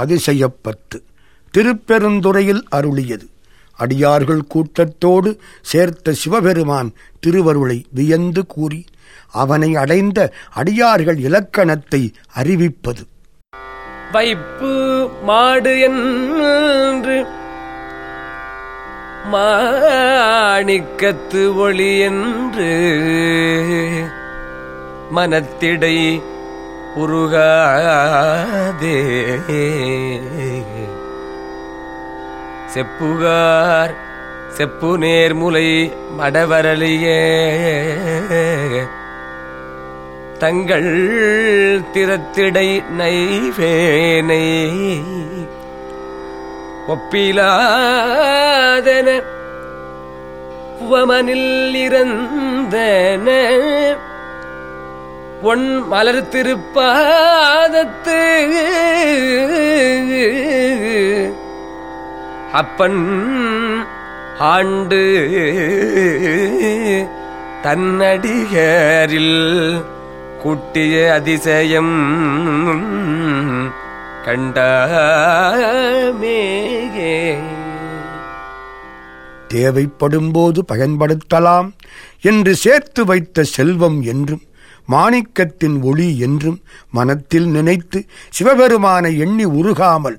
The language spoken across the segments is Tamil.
அதிசயப்பத்து திருப்பெருந்துறையில் அருளியது. அடியார்கள் கூட்டத்தோடு சேர்த்த சிவபெருமான் திருவருளை வியந்து கூறி அவனை அடைந்த அடியார்கள் இலக்கணத்தை அறிவிப்பது. வைப்பு மாடு என்று மாணிக்கத்து ஒளி என்று மனத்திடை உருகாதே. செப்புகார் செப்பு நேர்முலை மடவரலியே. தங்கள் திறத்திடை நைவேனை ஒப்பிலாதன புவமனில் இறந்தன. பொன் மலர் திருப்பாதத்து அப்பன் ஆண்டு தன்னடிகரில் குட்டிய அதிசயம் தேவைப்படும் தேவைப்படும்போது பயன்படுத்தலாம் என்று சேர்த்து வைத்த செல்வம் என்றும் மாணிக்கத்தின் ஒளி என்றும் மனத்தில் நினைத்து சிவபெருமானை எண்ணி உருகாமல்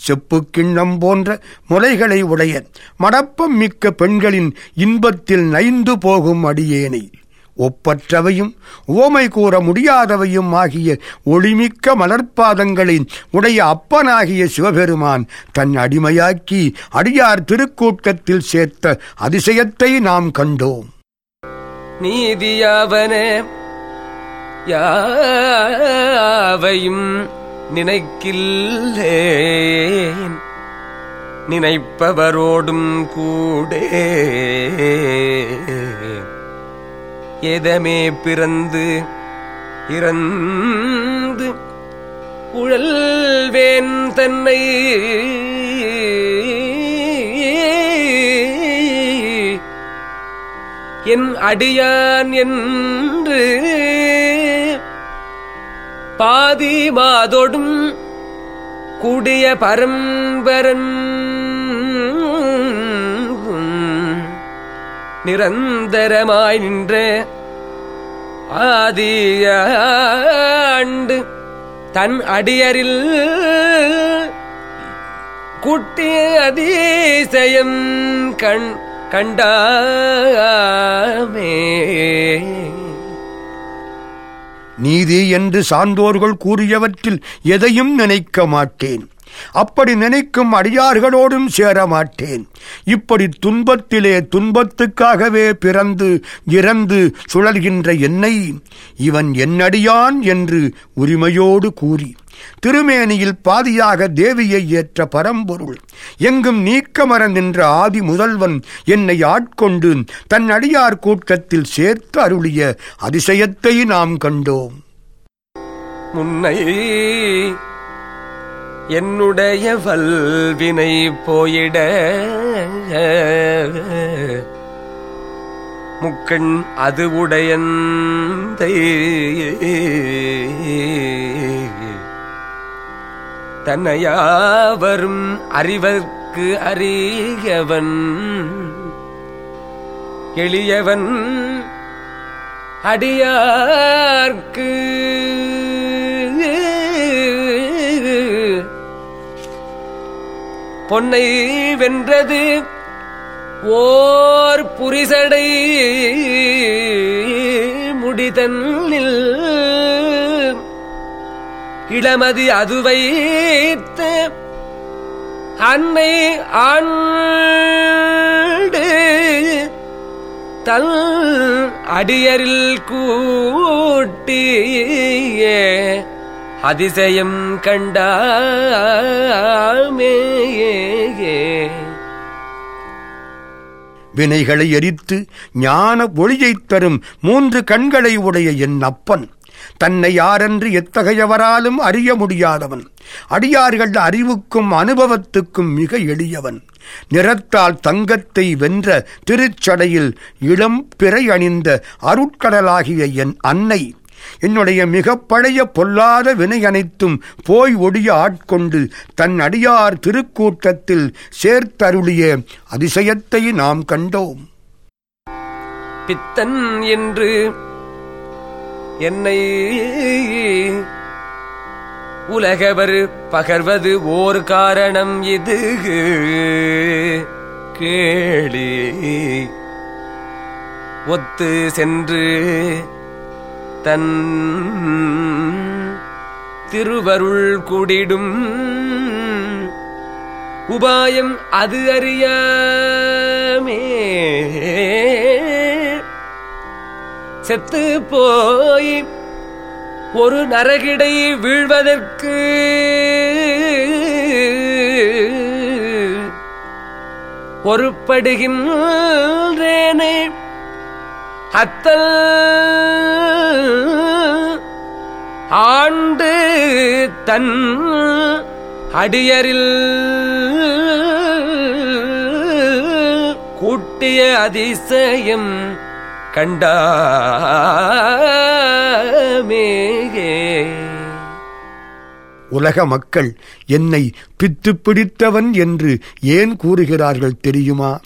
செப்பு கிண்ணம் போன்ற முலைகளை உடைய மடப்பம் மிக்க பெண்களின் இன்பத்தில் நைந்து போகும் அடியேனை ஒப்பற்றவையும் ஓமை கூற முடியாதவையும் ஆகிய ஒளிமிக்க மலர்பாதங்களை உடைய அப்பனாகிய சிவபெருமான் தன் அடிமையாக்கி அடியார் திருக்கூட்டத்தில் சேர்த்த அதிசயத்தை நாம் கண்டோம். நீதியாவனே யாவையும் நினைக்கில்லேன். நினைப்பவரோடும் கூடே. எதமே பிறந்து இறந்து உழல்வேன் தன்னை. என் அடியான் என்று பாதி மாதொடும் கூடிய பரம்பரன் நிரந்தரமாய் நின்ற ஆதியாண்டு தன் அடியரில் குட்டிய அதிசயம் கண் கண்டாமே. நீதி என்று சான்றோர்கள் கூறியவற்றில் எதையும் நினைக்க மாட்டேன். அப்படி நினைக்கும் அடியார்களோடும் சேர மாட்டேன். இப்படி துன்பத்திலே துன்பத்துக்காகவே பிறந்து இறந்து சுழல்கின்ற என்னை இவன் என்னடியான் என்று உரிமையோடு கூறி. திருமேனியில் பாதியாக தேவியை ஏற்ற பரம்பொருள். எங்கும் நீக்கமர நின்ற ஆதி முதல்வன் என்னை ஆட்கொண்டு தன் அடியார் கூட்டத்தில் சேர்த்து அருளிய அதிசயத்தை நாம் கண்டோம். முன்னை என்னுடைய வல்வினை போயிட முக்கண் அது உடையந்தை. தன்னையாவரும் அறிவர்க்கு அறியவன். எளியவன் அடியார்க்கு. பொன்னை வென்றது ஓர் புரிசடை. முடிதன்னில் இளமதி அது வைத்து அன்னை ஆண்டு தல் அடியரில் கூட்டிய அதிசயம் கண்டாமே வினைகளை எரித்து ஞான ஒளியைத் தரும் மூன்று கண்களை உடைய என் அப்பன். தன்னை யாரென்று எத்தகையவராலும் அறிய முடியாதவன். அடியார்கள் அறிவுக்கும் அனுபவத்துக்கும் மிக எளியவன். நிறத்தால் தங்கத்தை வென்ற திருச்சடையில் இளம் பிறை அணிந்த அருட்கடலாகிய என் அன்னை. என்னுடைய மிகப் பழைய பொல்லாத வினை அனைத்தும் போய் ஒடிய ஆட்கொண்டு தன் அடியார் திருக்கூட்டத்தில் சேர்த்தருளிய அதிசயத்தை நாம் கண்டோம். பித்தன் என்று என்னை உலகவர் பகர்வது ஓர் காரணம் இது. கேளி ஒத்து சென்று தன் திருவருள் குடிடும். உபாயம் அது அறியா செத்து போய் ஒரு நரகிடை வீழ்வதற்கு பொறுப்படுகின்றேனே. அத்தல் ஆண்டு தன் அடியரில் கூட்டிய அதிசயம் கண்டாமேகே. உலக மக்கள் என்னை பித்து பிடித்தவன் என்று ஏன் கூறுகிறார்கள் தெரியுமா?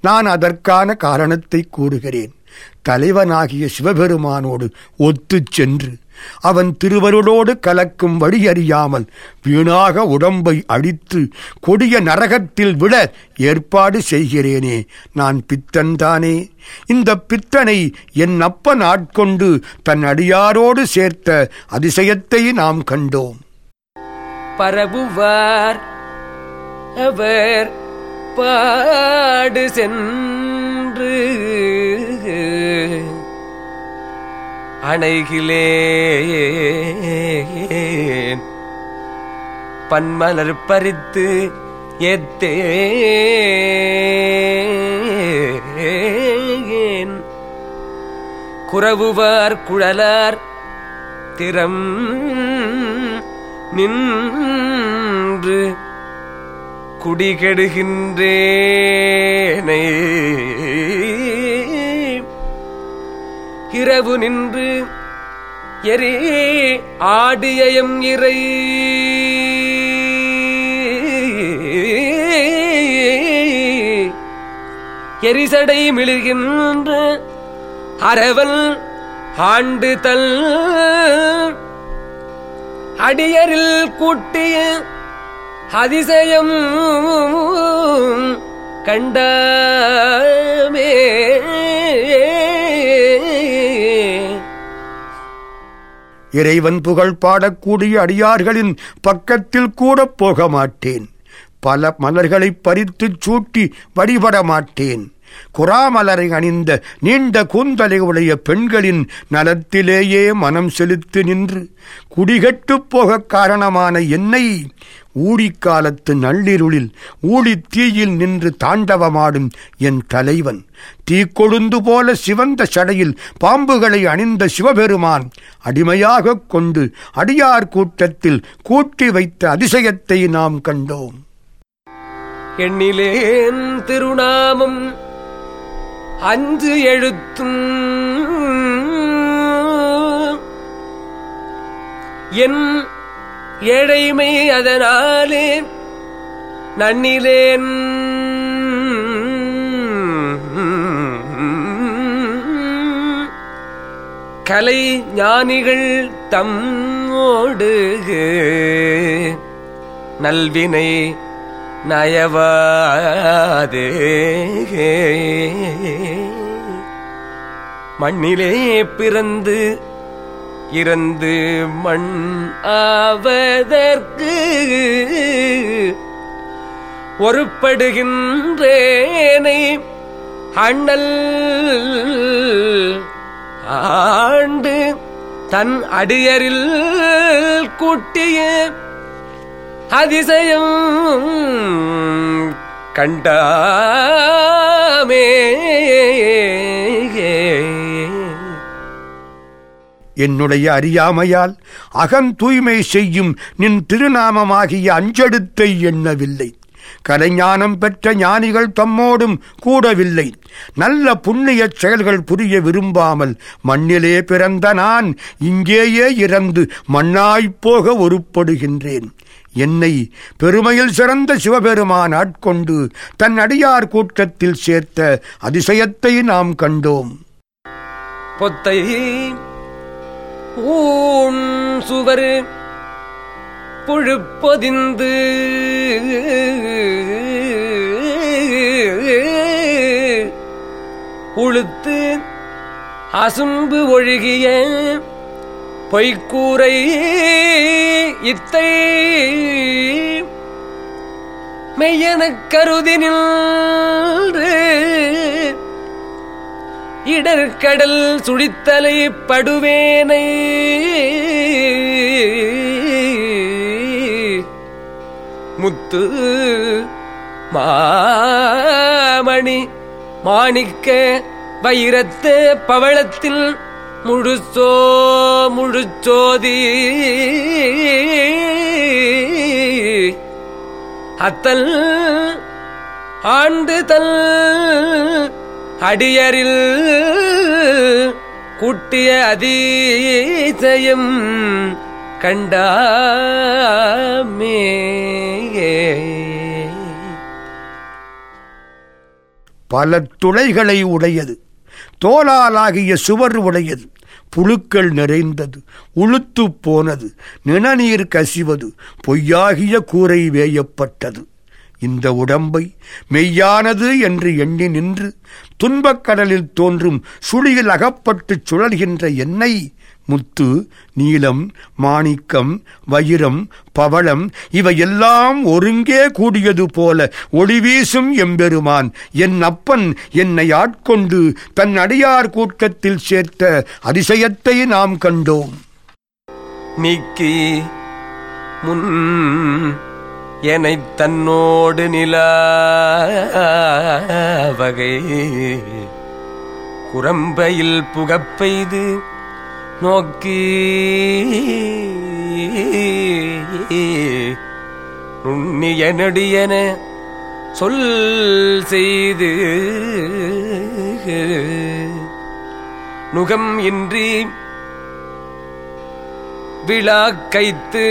நான் அதற்கான காரணத்தை கூறுகிறேன். தலைவனாகிய சிவபெருமானோடு ஒத்துச் சென்று அவன் திருவருளோடு கலக்கும் வழியறியாமல் வீணாக உடம்பை அடித்து கொடிய நரகத்தில் விட ஏற்பாடு செய்கிறேனே. நான் பித்தன்தானே இந்த பித்தனை என் அப்பன் ஆட்கொண்டு தன் அடியாரோடு சேர்த்த அதிசயத்தை நாம் கண்டோம். பரபுவார் அவர் பாடு சென்று அணைகிலேன் பன்மலர் பறித்து ஏத்தேன் குறவுவார் குழலார் திறம் நின்று குடிகெடுகின்றேனே. இரவு நின்று எரி ஆடியம் இறை. எரிசடை மிளிர்கின்ற அரவல் ஆண்டு தல். அடியரில் கூட்டிய அதிசயம் கண்ட இறைவன் புகழ் பாடக்கூடிய அடியார்களின் பக்கத்தில் கூட போக மாட்டேன் பல மலர்களைப் பறித்துச் சூட்டி வழிபட மாட்டேன் குறாமலரை அணிந்த நீண்ட கூந்தலை உடைய பெண்களின் நலத்திலேயே மனம் செலுத்தி நின்று குடிகட்டுப் போகக் காரணமான என்னை ஊழிக்காலத்து நள்ளிருளில் ஊழித் தீயில் நின்று தாண்டவமாடும் என் தலைவன். தீக்கொழுந்து போல சிவந்த சடையில் பாம்புகளை அணிந்த சிவபெருமான் அடிமையாகக் கொண்டு அடியார் கூட்டத்தில் கூட்டி வைத்த அதிசயத்தை நாம் கண்டோம். எண்ணிலேன் திருநாமம் அஞ்சு எழுத்தும் என் ஏழைமை அதனாலே நன்னிலேன். கலை ஞானிகள் தம் ஓடுகு நல்வினை நயவாதே. மண்ணிலே பிறந்து இறந்து மண் ஆவதற்கு ஒருப்படுகின்றேனை அண்ணல் ஆண்டு தன் அடியரில் கூட்டிய அதிசயம் கண்டாமே. என்னுடைய அறியாமையால் அகம் தூய்மை செய்யும் நின் திருநாமமாகிய அஞ்செடுத்தை எண்ணவில்லை. கலைஞானம் பெற்ற ஞானிகள் தம்மோடும் கூடவில்லை. நல்ல புண்ணியச் செயல்கள் புரிய விரும்பாமல் மண்ணிலே பிறந்த நான் இங்கேயே இறந்து மண்ணாய்ப்போக ஒருப்படுகின்றேன். என்னை பெருமையில் சிறந்த சிவபெருமான் ஆட்கொண்டு தன் அடியார் கூட்டத்தில் சேர்த்த அதிசயத்தை நாம் கண்டோம். பொத்தை ஊன் சுவர் புழுப்பொதிந்து உளுத்து அசும்பு ஒழுகிய பொய்க்கூரை இத்தை மெய்யன கருதி நின்று இடர்கடல் சுழித்தலை படுவேனை. முத்து மாமணி மாணிக்க வைரத்த பவளத்தில் முழுச்சோ முழுச்சோதி. அத்தல் ஆண்டு தல் அடியரில் குட்டிய அதிசயம் கண்டாமே. பல துளைகளை உடையது. தோலாலாகிய சுவர் உடையது. புழுக்கள் நிறைந்தது. உளுத்து போனது. நிணநீர் கசிவது. பொய்யாகிய கூரை வேயப்பட்டது. இந்த உடம்பை மெய்யானது என்று எண்ணி நின்று துன்பக் கடலில் தோன்றும் சுழியில் அகப்பட்டுச் சுழல்கின்ற எண்ணெய் முத்து நீலம் மாணிக்கம் வைரம் பவளம் இவையெல்லாம் ஒருங்கே கூடியது போல ஒளிவீசும் எம்பெருமான். என் அப்பன் என்னை ஆட்கொண்டு தன் அடியார் கூட்டத்தில் சேர்த்த அதிசயத்தை நாம் கண்டோம். நீக்கி முன் என்னை தன்னோடு நில வகை. குரம்பையில் புகப்பெய்து நோக்கி நுண்ணிய நெடியன சொல் செய்து நுகம் இன்றி விழாக்கைத்து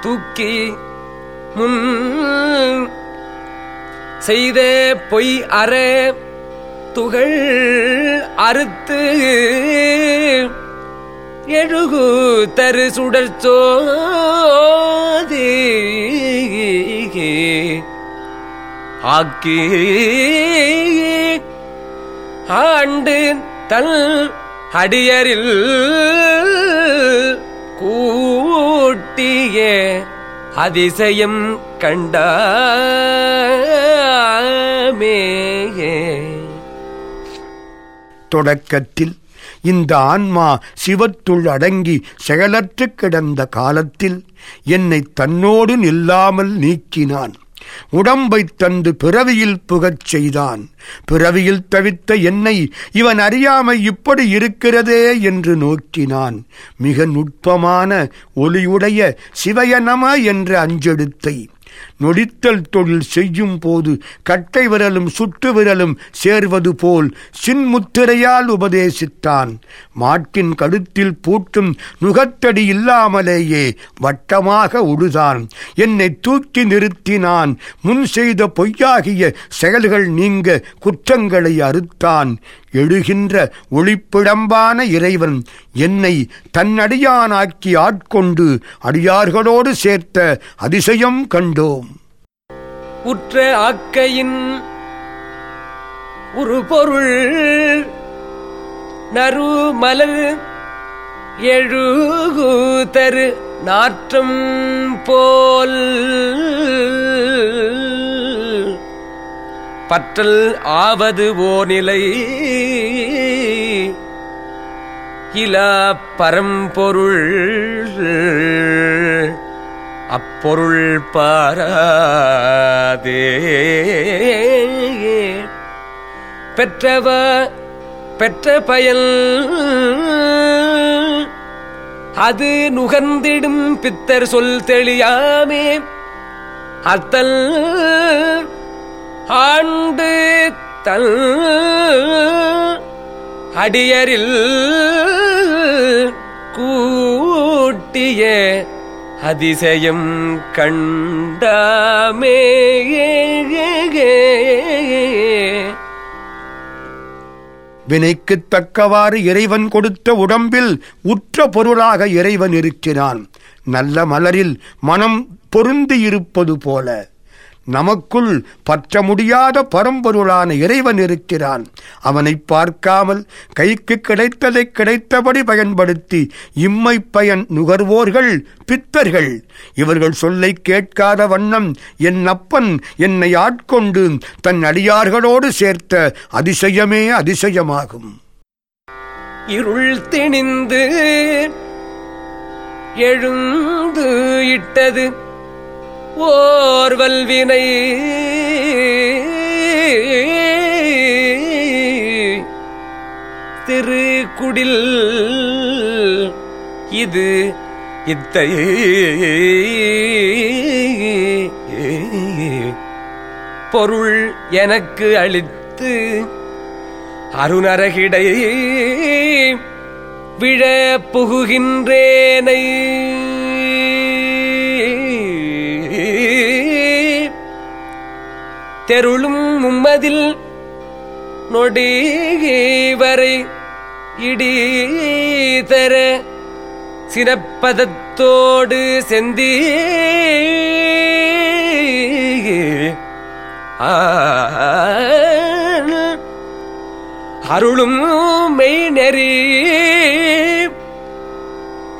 தூக்கி முன் செய்த பொய் அற துகள் அறுத்து எழுகு தரு சுடர் ஆக்கி ஆண்டு தல் அடியரில் கூட்டிய அதிசயம் கண்டாமே தொடக்கத்தில் இந்த ஆன்மா சிவத்துள் அடங்கி செயலற்று கிடந்த காலத்தில் என்னை தன்னோடு நில்லாமல் நீக்கினான். உடம்பைத் தந்து பிறவியில் புகச் செய்தான். பிறவியில் தவித்த என்னை இவன் அறியாமை இப்படி இருக்கிறதே என்று நோக்கினான். மிக நுட்பமான ஒளியுடைய சிவயநம என்ற அஞ்செழுத்தை. நொடித்தல் தொழில் செய்யும் போது கட்டை விரலும் சுட்டு விரலும் சேர்வது போல் சின்முத்திரையால் உபதேசித்தான். மாட்டின் கழுத்தில் பூட்டும் நுகத்தடி இல்லாமலேயே வட்டமாக உழுதான். என்னை தூக்கி நிறுத்தினான். முன் செய்த பொய்யாகிய செயல்கள் நீங்க குற்றங்களை அறுத்தான். எழுகின்ற ஒளிப்பிடம்பான இறைவன் என்னை தன்னடியானாக்கி ஆட்கொண்டு அடியார்களோடு சேர்த்த அதிசயம் கண்டோம். உற்ற ஆக்கையின் ஒரு பொருள். நறு மலர் எழுகு நாற்றம் போல். பற்றல் ஆவது ஓ நிலை இலா பரம்பொருள். அப்பொருள் பாராதே. பெற்றவ பெற்ற பயல் அது நுகர்ந்திடும் பித்தர் சொல் தெளியாமே. அத்தல் ஆண்டு தல் அடியரில் கூட்டிய அதிசயம் கண்டாமே. வினைக்குத் தக்கவாறு இறைவன் கொடுத்த உடம்பில் உற்ற பொருளாக இறைவன் இருக்கிறான். நல்ல மலரில் மனம் பொருந்தியிருப்பது போல. நமக்குள் பற்ற முடியாத பரம்பொருளான இறைவன் இருக்கிறான். அவனை பார்க்காமல் கைக்கு கிடைத்ததை கிடைத்தபடி பயன்படுத்தி இம்மை பயன் நுகர்வோர்கள் பித்தர்கள். இவர்கள் சொல்லை கேட்காத வண்ணம் என் அப்பன் என்னை ஆட்கொண்டு தன் அடியார்களோடு சேர்த்த அதிசயமே அதிசயமாகும். இருள் திணிந்து எழுந்து இட்டது ஓர் வல்வினை திருக்குடில் இது இத்தை. பொருள் எனக்கு அளித்து அருணரகிடை விழ புகுகின்றேனை தெருளும் மும்மதில் நொடி வரை இடி தர சினப்பதத்தோடு செந்தி அருளும் மெய் நெறி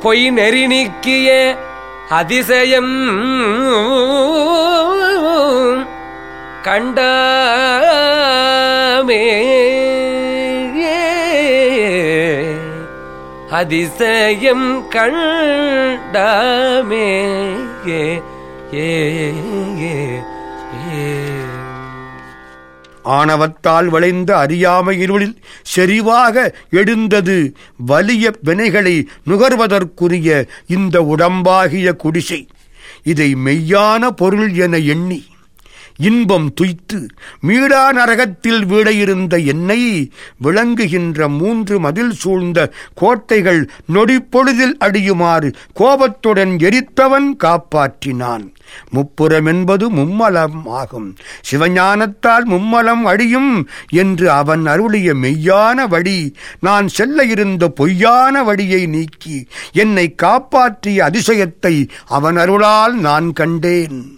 பொய் நெறி நீக்கிய அதிசயம். கண்டமே. அதிசயம் கண்டமே. ஏ. ஏ. ஏ. ஆணவத்தால் வளைந்த அறியாமை இருளில் செறிவாக எழுந்தது வலிய வினைகளை நுகர்வதற்குரிய இந்த உடம்பாகிய குடிசை. இதை மெய்யான பொருள் என எண்ணி இன்பம் துய்த்து மீடா நரகத்தில் வீடையிருந்த என்னை விளங்குகின்ற மூன்று மதில் சூழ்ந்த கோட்டைகள் நொடிப்பொழுதில் அடியுமாறு கோபத்துடன் எரித்தவன் காப்பாற்றினான். முப்புறம் என்பது மும்மலம் ஆகும். சிவஞானத்தால் மும்மலம் அடியும் என்று அவன் அருளிய மெய்யான வழி. நான் செல்ல இருந்த பொய்யான வழியை நீக்கி என்னை காப்பாற்றிய அதிசயத்தை அவன் அருளால் நான் கண்டேன்.